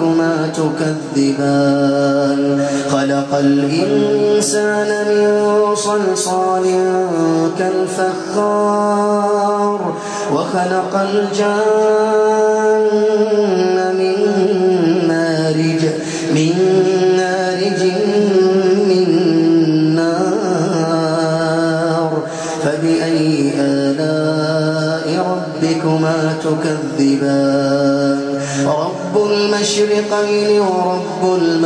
ربكما تكذبان. خلق الإنسان من صلصال كالفخار وخلق الجان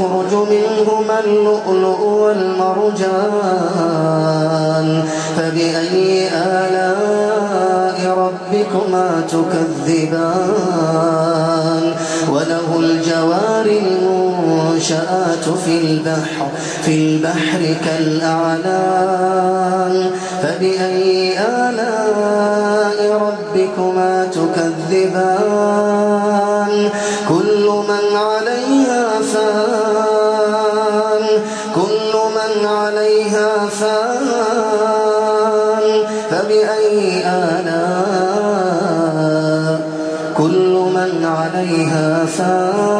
يخرج منهما اللؤلؤ والمرجان. فبأي آلاء ربكما تكذبان؟ وله الجوار المنشآت في البحر في البحر كالأعلام فبأي آلاء ربكما تكذبان؟ كل من عليها فان من عليها فان فبأي آلاء؟ كل من عليها فان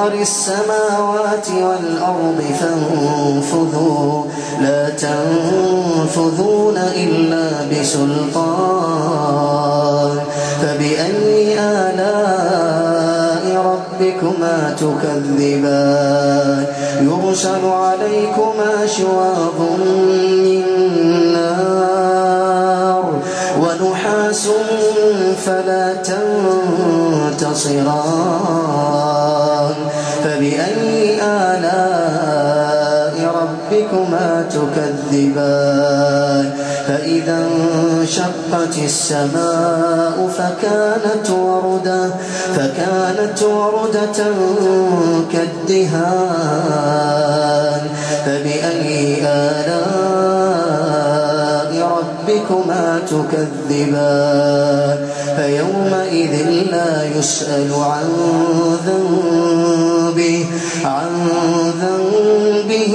أقطار السماوات والأرض فانفذوا. لا تنفذون إلا بسلطان. فبأي آلاء ربكما تكذبان؟ يرسل عليكما شواظ من نار ونحاس فلا تنتصران. ربكما تكذبان. فإذا انشقت السماء فكانت وردة فكانت وردة كالدهان. فبأي آلاء ربكما تكذبان؟ فيومئذ لا يسأل عن ذنبه عن ذنبه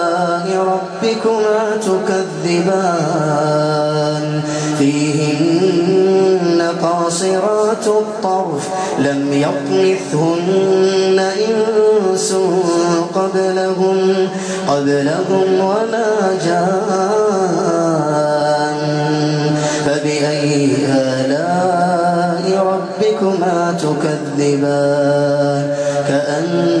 ربكما تكذبان. فيهن قاصرات الطرف لم يطمثهن إنس قبلهم قبلهم ولا جان. فبأي آلاء ربكما تكذبان؟ كأنهن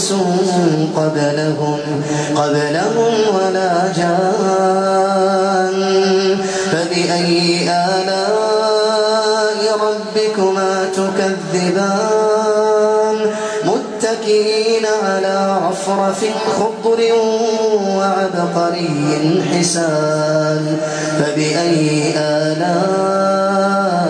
إنس قبلهم قبلهم ولا جان. فبأي آلاء ربكما تكذبان؟ متكئين على رفرف خضر وعبقري حسان. فبأي آلاء